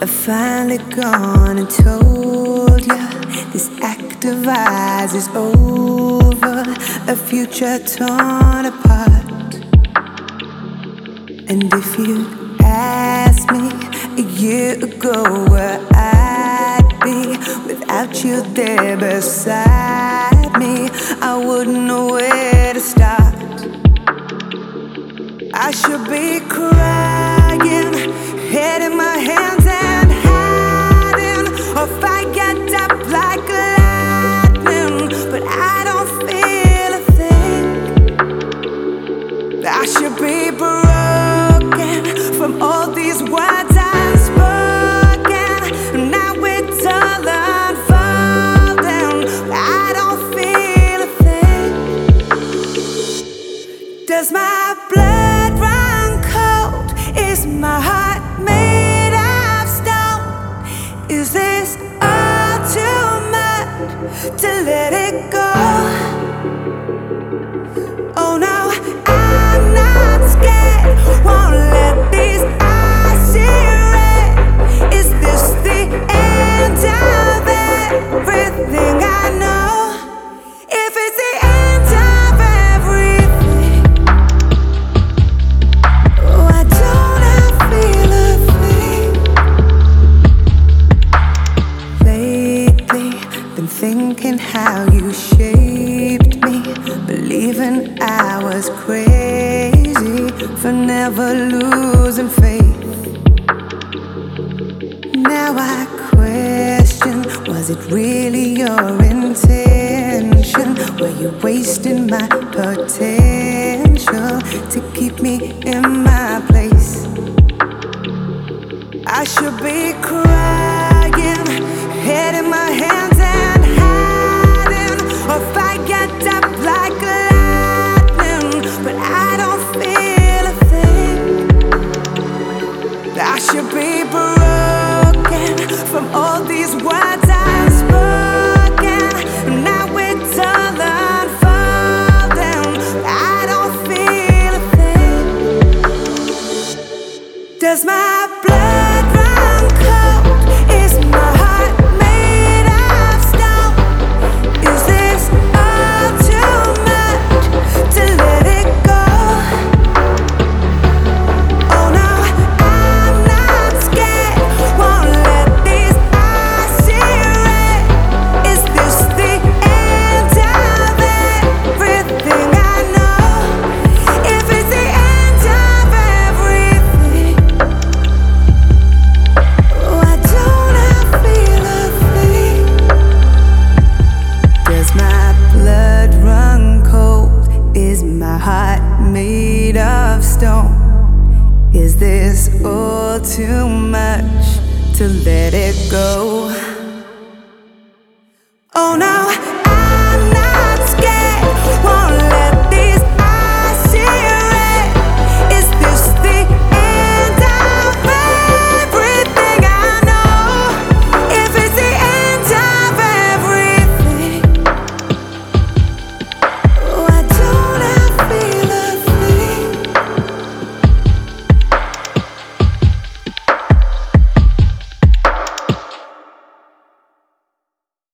I finally gone and told ya this act of ours is over, a future torn apart. And if you asked me a year ago where I'd be without you there beside me, I wouldn't know where to start. I should be Is this all too much to let it go? How you shaped me, believing I was crazy for never losing faith. Now I question was it really your intention? Were you wasting my potential to keep me in my place? I should be crying, head in my hands from all these words I've spoken. Now it's all unfolding. I don't feel a thing. Does my blood Is this all too much to let it go?